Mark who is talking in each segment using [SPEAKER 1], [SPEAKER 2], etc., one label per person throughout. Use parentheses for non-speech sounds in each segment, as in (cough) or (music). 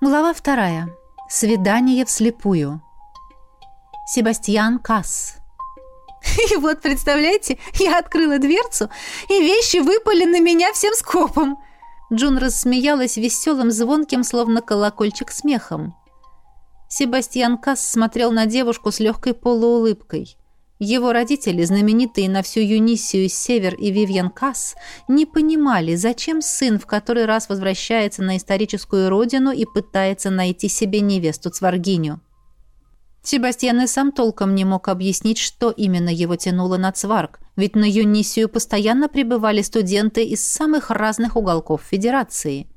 [SPEAKER 1] Глава вторая. Свидание вслепую. Себастьян Касс. (laughs) И вот, представляете, я открыла дверцу, и вещи выпали на меня всем скопом. Джун рассмеялась веселым, звонким, словно колокольчик смехом. Себастьян Касс смотрел на девушку с легкой полуулыбкой. Его родители, знаменитые на всю Юнисию Север и Вивьен Касс, не понимали, зачем сын в который раз возвращается на историческую родину и пытается найти себе невесту Цваргиню. Себастьян и сам толком не мог объяснить, что именно его тянуло на Цварг, ведь на Юнисию постоянно прибывали студенты из самых разных уголков Федерации.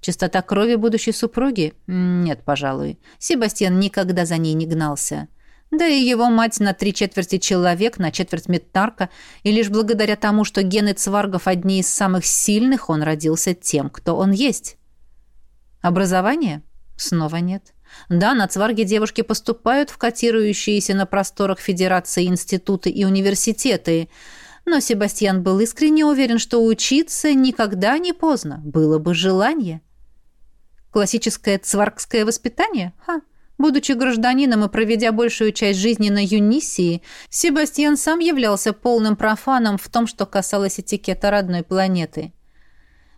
[SPEAKER 1] Чистота крови будущей супруги? Нет, пожалуй. Себастьян никогда за ней не гнался. — да и его мать на три четверти человек, на четверть метарка, и лишь благодаря тому, что гены цваргов одни из самых сильных, он родился тем, кто он есть. Образование? Снова нет. Да, на цварге девушки поступают в котирующиеся на просторах Федерации институты и университеты, но Себастьян был искренне уверен, что учиться никогда не поздно, было бы желание. Классическое цваргское воспитание? Ха, Будучи гражданином и проведя большую часть жизни на Юнисии, Себастьян сам являлся полным профаном в том, что касалось этикета родной планеты.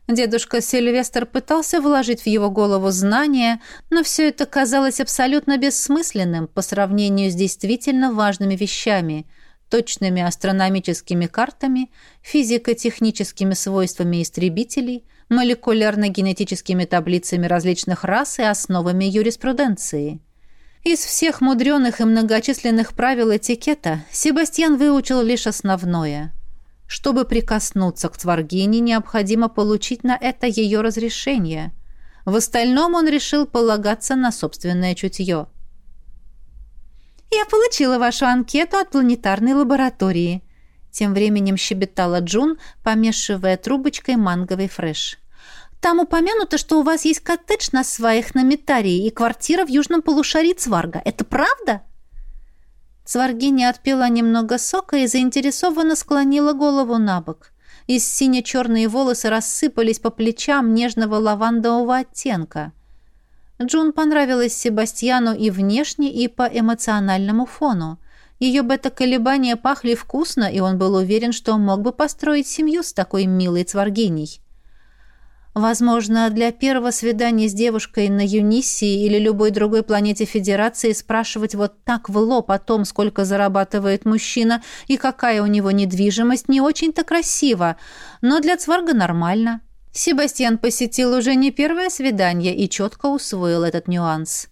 [SPEAKER 1] Дедушка Сильвестр пытался вложить в его голову знания, но все это казалось абсолютно бессмысленным по сравнению с действительно важными вещами – точными астрономическими картами, физико-техническими свойствами истребителей, молекулярно-генетическими таблицами различных рас и основами юриспруденции – из всех мудреных и многочисленных правил этикета Себастьян выучил лишь основное. Чтобы прикоснуться к Цваргине, необходимо получить на это ее разрешение. В остальном он решил полагаться на собственное чутье. «Я получила вашу анкету от планетарной лаборатории», тем временем щебетала Джун, помешивая трубочкой манговый фреш. Там упомянуто, что у вас есть коттедж на сваях на Метарии и квартира в южном полушарии Цварга. Это правда?» Цваргиня отпила немного сока и заинтересованно склонила голову на бок. Из сине-черные волосы рассыпались по плечам нежного лавандового оттенка. Джун понравилась Себастьяну и внешне, и по эмоциональному фону. Ее бета-колебания пахли вкусно, и он был уверен, что мог бы построить семью с такой милой цваргиней. Возможно, для первого свидания с девушкой на Юнисии или любой другой планете Федерации спрашивать вот так в лоб о том, сколько зарабатывает мужчина и какая у него недвижимость, не очень-то красиво, но для Цварга нормально. Себастьян посетил уже не первое свидание и четко усвоил этот нюанс.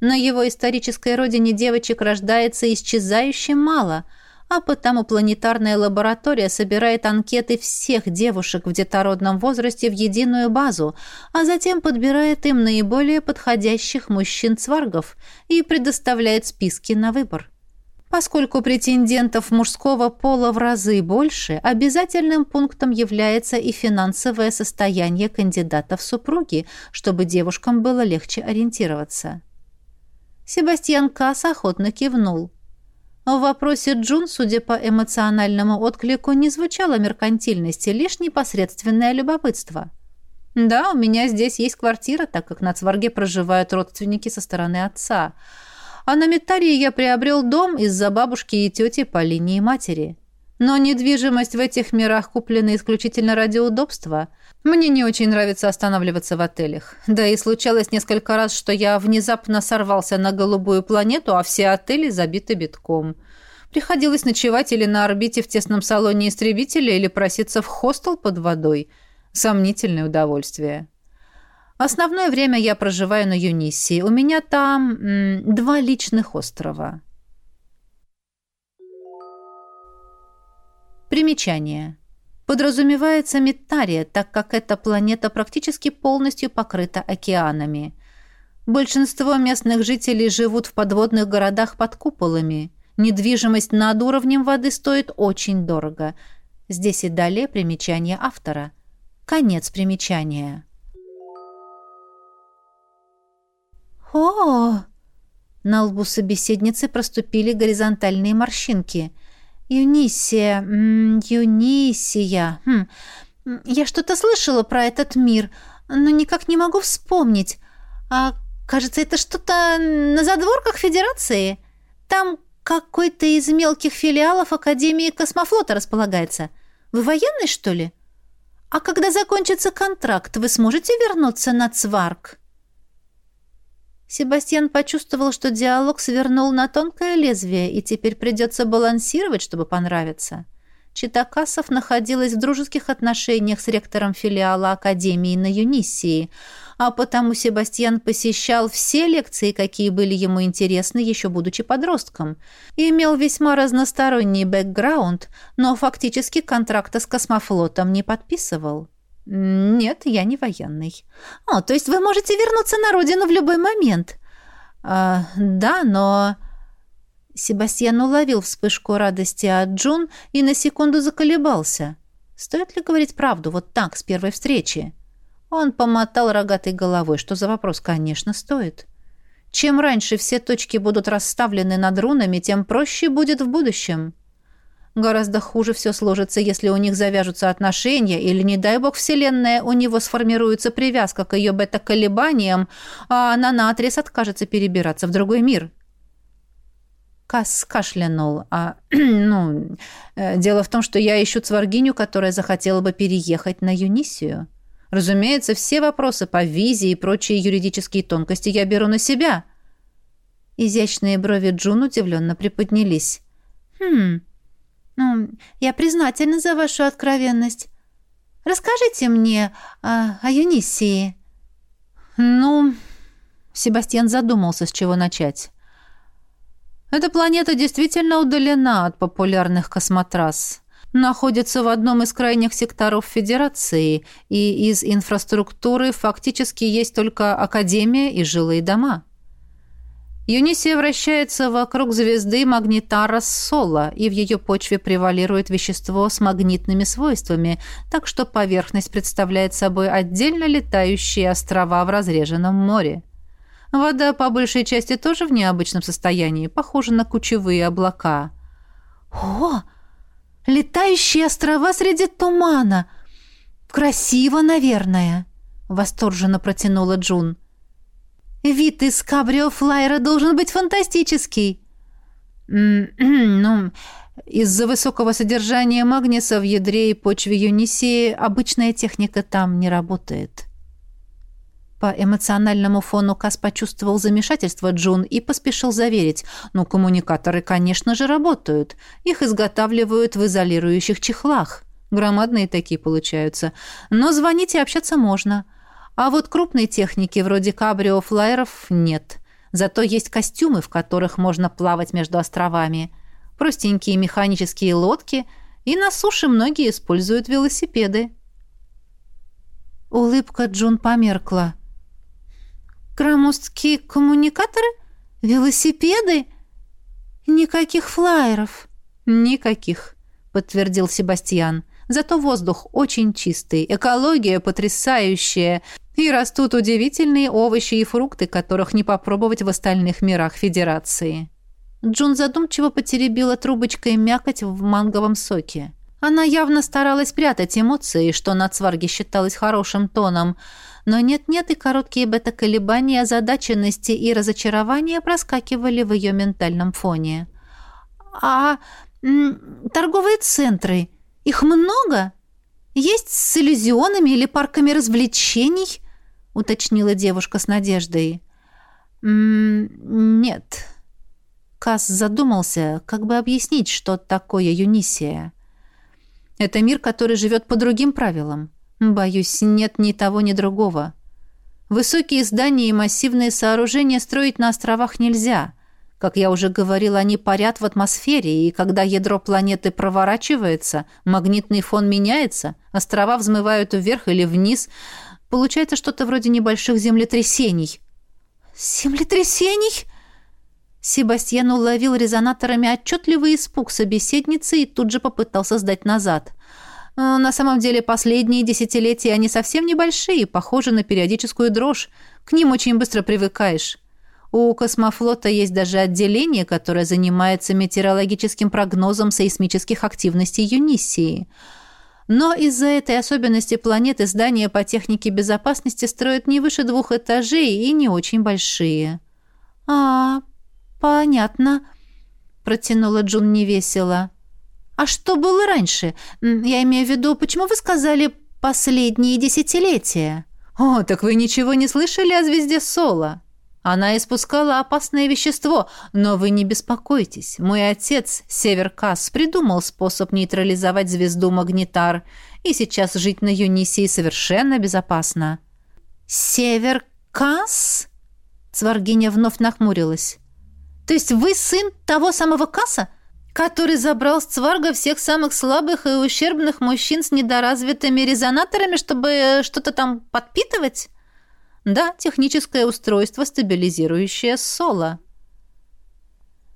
[SPEAKER 1] На его исторической родине девочек рождается исчезающе мало – а потому планетарная лаборатория собирает анкеты всех девушек в детородном возрасте в единую базу, а затем подбирает им наиболее подходящих мужчин-цваргов и предоставляет списки на выбор. Поскольку претендентов мужского пола в разы больше, обязательным пунктом является и финансовое состояние кандидата в супруги, чтобы девушкам было легче ориентироваться. Себастьян Касс охотно кивнул – в вопросе Джун, судя по эмоциональному отклику, не звучало меркантильности, лишь непосредственное любопытство. «Да, у меня здесь есть квартира, так как на Цварге проживают родственники со стороны отца. А на Метарии я приобрел дом из-за бабушки и тети по линии матери. Но недвижимость в этих мирах куплена исключительно ради удобства. Мне не очень нравится останавливаться в отелях. Да и случалось несколько раз, что я внезапно сорвался на голубую планету, а все отели забиты битком. Приходилось ночевать или на орбите в тесном салоне истребителя, или проситься в хостел под водой. Сомнительное удовольствие. Основное время я проживаю на Юнисии. У меня там два личных острова. Примечание. Подразумевается Метария, так как эта планета практически полностью покрыта океанами. Большинство местных жителей живут в подводных городах под куполами. Недвижимость над уровнем воды стоит очень дорого. Здесь и далее примечание автора. Конец примечания. «О!» На лбу собеседницы проступили горизонтальные морщинки – Юнисия, Юнисия. Хм. Я что-то слышала про этот мир. но никак не могу вспомнить. А, кажется, это что-то на задворках Федерации. Там какой-то из мелких филиалов Академии космофлота располагается. Вы военный, что ли? А когда закончится контракт, вы сможете вернуться на Цварк?» Себастьян почувствовал, что диалог свернул на тонкое лезвие, и теперь придется балансировать, чтобы понравиться. Читакасов находилась в дружеских отношениях с ректором филиала Академии на Юниссии, а потому Себастьян посещал все лекции, какие были ему интересны, еще будучи подростком, и имел весьма разносторонний бэкграунд, но фактически контракта с космофлотом не подписывал. «Нет, я не военный». «О, то есть вы можете вернуться на родину в любой момент?» а, «Да, но...» Себастьян уловил вспышку радости от Джун и на секунду заколебался. Стоит ли говорить правду вот так, с первой встречи? Он помотал рогатой головой. Что за вопрос? Конечно, стоит. Чем раньше все точки будут расставлены над рунами, тем проще будет в будущем. Гораздо хуже все сложится, если у них завяжутся отношения, или, не дай бог, Вселенная, у него сформируется привязка к ее бета-колебаниям, а она наотрез откажется перебираться в другой мир. Кас кашлянул. А, (clears throat) ну, э, дело в том, что я ищу цваргиню, которая захотела бы переехать на Юнисию. Разумеется, все вопросы по визе и прочие юридические тонкости я беру на себя. Изящные брови Джун удивленно приподнялись. «Хм, я признательна за вашу откровенность. Расскажите мне а, о Юнисии». «Ну...» Себастьян задумался, с чего начать. «Эта планета действительно удалена от популярных космотрасс. Находится в одном из крайних секторов Федерации, и из инфраструктуры фактически есть только Академия и жилые дома». Юнисия вращается вокруг звезды Магнитара Сола, и в ее почве превалирует вещество с магнитными свойствами, так что поверхность представляет собой отдельно летающие острова в разреженном море. Вода по большей части тоже в необычном состоянии, похожа на кучевые облака. «О, летающие острова среди тумана! Красиво, наверное!» — восторженно протянула Джун. — Вид из кабрио-флайера должен быть фантастический. Ну, из-за высокого содержания магниса в ядре и почве Юнисии обычная техника там не работает. По эмоциональному фону Кас почувствовал замешательство Джун и поспешил заверить. Ну, коммуникаторы, конечно же, работают. Их изготавливают в изолирующих чехлах. Громадные такие получаются. Но звонить и общаться можно. — а вот крупной техники вроде кабрио-флайеров нет. Зато есть костюмы, в которых можно плавать между островами. Простенькие механические лодки, и на суше многие используют велосипеды. Улыбка Джун померкла. «Громоздкие коммуникаторы? Велосипеды? Никаких флайеров?» «Никаких», — подтвердил Себастьян. «Зато воздух очень чистый, экология потрясающая, и растут удивительные овощи и фрукты, которых не попробовать в остальных мирах Федерации. Джун задумчиво потеребила трубочкой мякоть в манговом соке. Она явно старалась прятать эмоции, что на цварге считалось хорошим тоном, но нет-нет и короткие бета-колебания озадаченности и разочарования проскакивали в ее ментальном фоне. «А торговые центры? Их много? Есть с иллюзионами или парками развлечений?» уточнила девушка с надеждой. «Нет». Кас задумался, как бы объяснить, что такое Юнисия. «Это мир, который живет по другим правилам. Боюсь, нет ни того, ни другого. Высокие здания и массивные сооружения строить на островах нельзя. Как я уже говорил, они парят в атмосфере, и когда ядро планеты проворачивается, магнитный фон меняется, острова взмывают вверх или вниз – Получается что-то вроде небольших землетрясений. Землетрясений? Себастьян уловил резонаторами отчетливый испуг собеседницы и тут же попытался сдать назад. А, на самом деле последние десятилетия они совсем небольшие, похожи на периодическую дрожь. К ним очень быстро привыкаешь. У космофлота есть даже отделение, которое занимается метеорологическим прогнозом сейсмических активностей Юнисии. Но из-за этой особенности планеты здания по технике безопасности строят не выше двух этажей и не очень большие. «А, понятно», — протянула Джун невесело. «А что было раньше? Я имею в виду, почему вы сказали «последние десятилетия»?» «О, так вы ничего не слышали о звезде Соло?» Она испускала опасное вещество, но вы не беспокойтесь. Мой отец, Север Касс, придумал способ нейтрализовать звезду Магнитар, и сейчас жить на Юнисии совершенно безопасно. Север Касс? Цваргиня вновь нахмурилась. То есть вы сын того самого Касса, который забрал с Цварга всех самых слабых и ущербных мужчин с недоразвитыми резонаторами, чтобы что-то там подпитывать? Да, техническое устройство, стабилизирующее соло.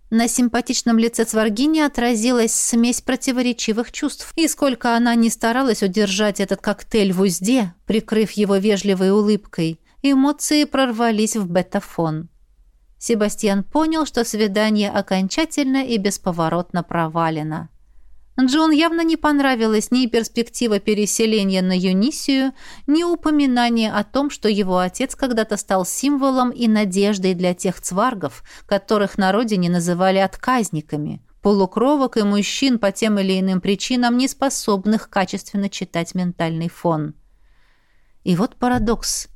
[SPEAKER 1] На симпатичном лице Цваргини отразилась смесь противоречивых чувств. И сколько она не старалась удержать этот коктейль в узде, прикрыв его вежливой улыбкой, эмоции прорвались в бетафон. Себастьян понял, что свидание окончательно и бесповоротно провалено. Джон явно не понравилась ни перспектива переселения на Юнисию, ни упоминание о том, что его отец когда-то стал символом и надеждой для тех цваргов, которых на родине называли отказниками, полукровок и мужчин по тем или иным причинам, не способных качественно читать ментальный фон. И вот парадокс.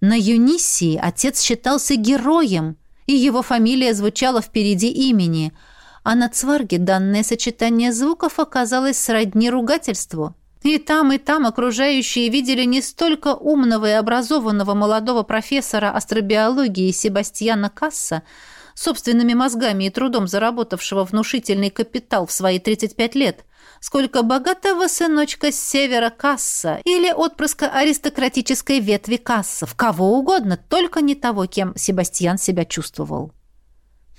[SPEAKER 1] На Юнисии отец считался героем, и его фамилия звучала впереди имени – а на цварге данное сочетание звуков оказалось сродни ругательству. И там, и там окружающие видели не столько умного и образованного молодого профессора астробиологии Себастьяна Касса, собственными мозгами и трудом заработавшего внушительный капитал в свои 35 лет, сколько богатого сыночка с севера Касса или отпрыска аристократической ветви Кассов, кого угодно, только не того, кем Себастьян себя чувствовал.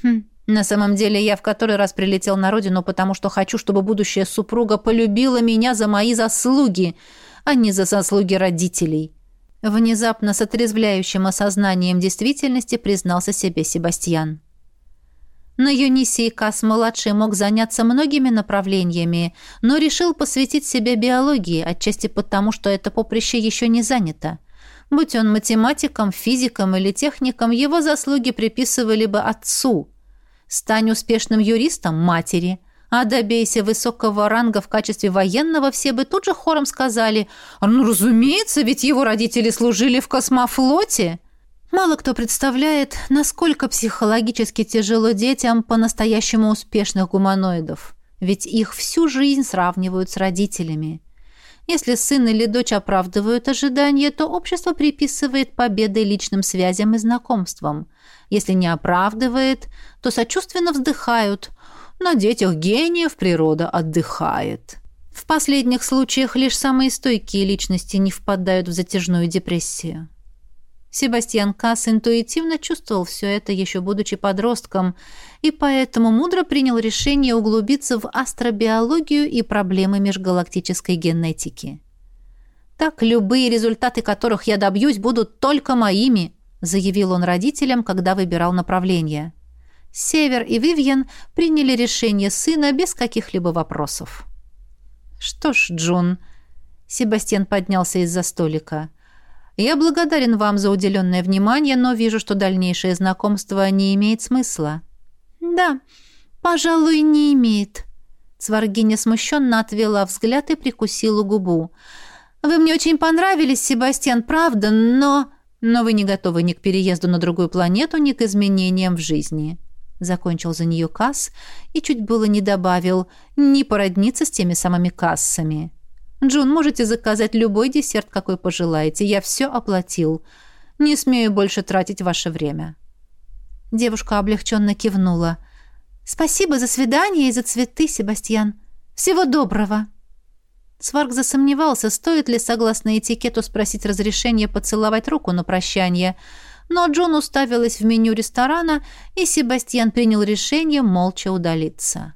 [SPEAKER 1] Хм, на самом деле я в который раз прилетел на родину, потому что хочу, чтобы будущая супруга полюбила меня за мои заслуги, а не за заслуги родителей. Внезапно с отрезвляющим осознанием действительности признался себе Себастьян. На Юнисии Кас-младший мог заняться многими направлениями, но решил посвятить себя биологии, отчасти потому, что это поприще еще не занято. Будь он математиком, физиком или техником, его заслуги приписывали бы отцу – Стань успешным юристом матери, а добейся высокого ранга в качестве военного, все бы тут же хором сказали «Ну, разумеется, ведь его родители служили в космофлоте». Мало кто представляет, насколько психологически тяжело детям по-настоящему успешных гуманоидов, ведь их всю жизнь сравнивают с родителями. Если сын или дочь оправдывают ожидания, то общество приписывает победы личным связям и знакомствам. Если не оправдывает, то сочувственно вздыхают. На детях гениев природа отдыхает. В последних случаях лишь самые стойкие личности не впадают в затяжную депрессию. Себастьян Касс интуитивно чувствовал все это, еще будучи подростком, и поэтому мудро принял решение углубиться в астробиологию и проблемы межгалактической генетики. «Так любые результаты которых я добьюсь, будут только моими», заявил он родителям, когда выбирал направление. Север и Вивьен приняли решение сына без каких-либо вопросов. «Что ж, Джун...» Себастьян поднялся из-за столика – я благодарен вам за уделенное внимание, но вижу, что дальнейшее знакомство не имеет смысла». «Да, пожалуй, не имеет». Цваргиня смущенно отвела взгляд и прикусила губу. «Вы мне очень понравились, Себастьян, правда, но...» «Но вы не готовы ни к переезду на другую планету, ни к изменениям в жизни». Закончил за нее Касс и чуть было не добавил «не породниться с теми самыми кассами». Джун, можете заказать любой десерт, какой пожелаете. Я все оплатил. Не смею больше тратить ваше время». Девушка облегченно кивнула. «Спасибо за свидание и за цветы, Себастьян. Всего доброго!» Сварк засомневался, стоит ли, согласно этикету, спросить разрешения поцеловать руку на прощание, но Джун уставилась в меню ресторана, и Себастьян принял решение молча удалиться.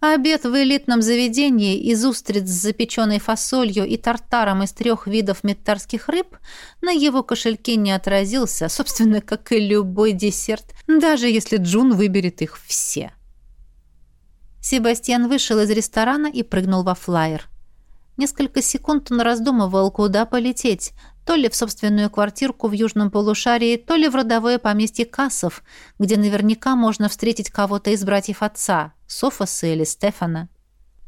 [SPEAKER 1] Обед в элитном заведении из устриц с запеченной фасолью и тартаром из трех видов метарских рыб на его кошельке не отразился, собственно, как и любой десерт, даже если Джун выберет их все. Себастьян вышел из ресторана и прыгнул во флайер. Несколько секунд он раздумывал, куда полететь. То ли в собственную квартирку в южном полушарии, то ли в родовое поместье Кассов, где наверняка можно встретить кого-то из братьев отца, Софоса или Стефана.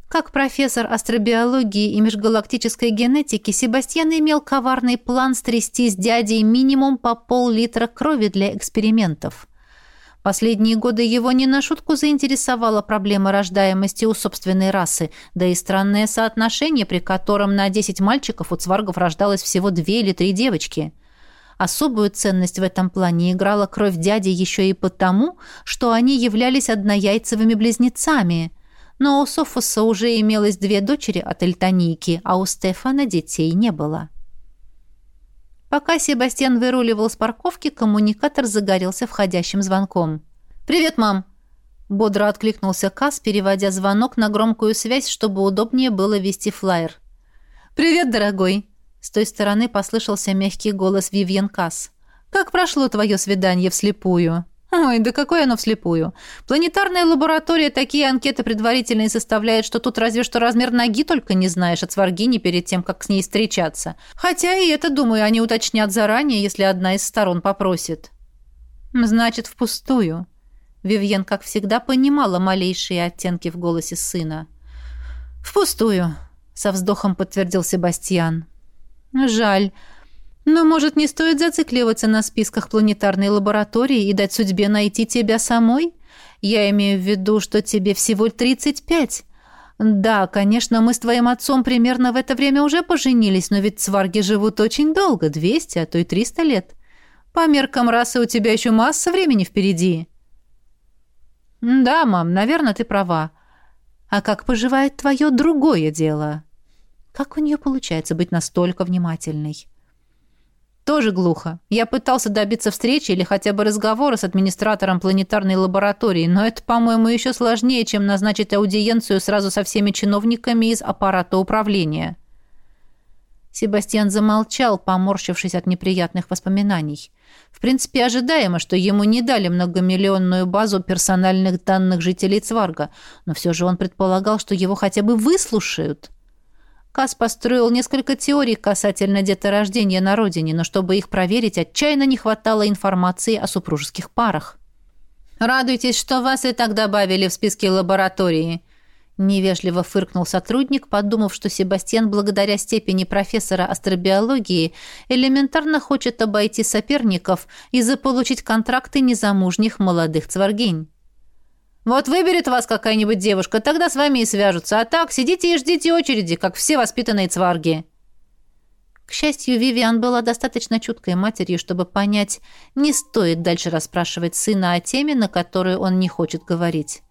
[SPEAKER 1] Как профессор астробиологии и межгалактической генетики, Себастьян имел коварный план стрясти с дядей минимум по пол-литра крови для экспериментов. Последние годы его не на шутку заинтересовала проблема рождаемости у собственной расы, да и странное соотношение, при котором на 10 мальчиков у цваргов рождалось всего 2 или 3 девочки. Особую ценность в этом плане играла кровь дяди еще и потому, что они являлись однояйцевыми близнецами – но у Софоса уже имелось две дочери от Эльтонийки, а у Стефана детей не было. Пока Себастьян выруливал с парковки, коммуникатор загорелся входящим звонком. «Привет, мам!» Бодро откликнулся Кас, переводя звонок на громкую связь, чтобы удобнее было вести флаер. «Привет, дорогой!» С той стороны послышался мягкий голос Вивьен Кас. «Как прошло твое свидание вслепую?» Ой, да какое оно вслепую. Планетарная лаборатория такие анкеты предварительные составляет, что тут разве что размер ноги только не знаешь от сваргини перед тем, как с ней встречаться. Хотя и это, думаю, они уточнят заранее, если одна из сторон попросит. Значит, впустую. Вивьен, как всегда, понимала малейшие оттенки в голосе сына. «Впустую», — со вздохом подтвердил Себастьян. «Жаль. Но, может, не стоит зацикливаться на списках планетарной лаборатории и дать судьбе найти тебя самой? Я имею в виду, что тебе всего 35. Да, конечно, мы с твоим отцом примерно в это время уже поженились, но ведь цварги живут очень долго, 200, а то и 300 лет. По меркам расы у тебя еще масса времени впереди. Да, мам, наверное, ты права. А как поживает твое другое дело? Как у нее получается быть настолько внимательной? Тоже глухо. Я пытался добиться встречи или хотя бы разговора с администратором планетарной лаборатории, но это, по-моему, еще сложнее, чем назначить аудиенцию сразу со всеми чиновниками из аппарата управления. Себастьян замолчал, поморщившись от неприятных воспоминаний. В принципе, ожидаемо, что ему не дали многомиллионную базу персональных данных жителей Цварга, но все же он предполагал, что его хотя бы выслушают – Кас построил несколько теорий касательно деторождения на родине, но чтобы их проверить, отчаянно не хватало информации о супружеских парах. «Радуйтесь, что вас и так добавили в списки лаборатории», Невежливо фыркнул сотрудник, подумав, что Себастьян, благодаря степени профессора астробиологии, элементарно хочет обойти соперников и заполучить контракты незамужних молодых цваргинь. Вот выберет вас какая-нибудь девушка, тогда с вами и свяжутся. А так сидите и ждите очереди, как все воспитанные цварги». К счастью, Вивиан была достаточно чуткой матерью, чтобы понять, не стоит дальше расспрашивать сына о теме, на которую он не хочет говорить.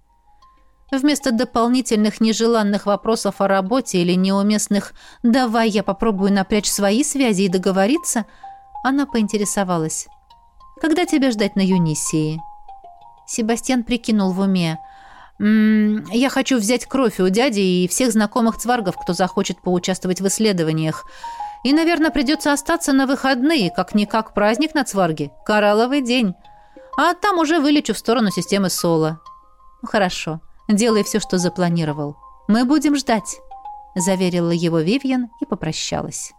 [SPEAKER 1] Вместо дополнительных нежеланных вопросов о работе или неуместных «давай я попробую напрячь свои связи и договориться», она поинтересовалась. «Когда тебя ждать на Юнисии?» Себастьян прикинул в уме. «М -м, «Я хочу взять кровь у дяди и всех знакомых цваргов, кто захочет поучаствовать в исследованиях. И, наверное, придется остаться на выходные, как-никак праздник на цварге. Коралловый день. А там уже вылечу в сторону системы Соло». «Хорошо. Делай все, что запланировал. Мы будем ждать», — заверила его Вивьен и попрощалась.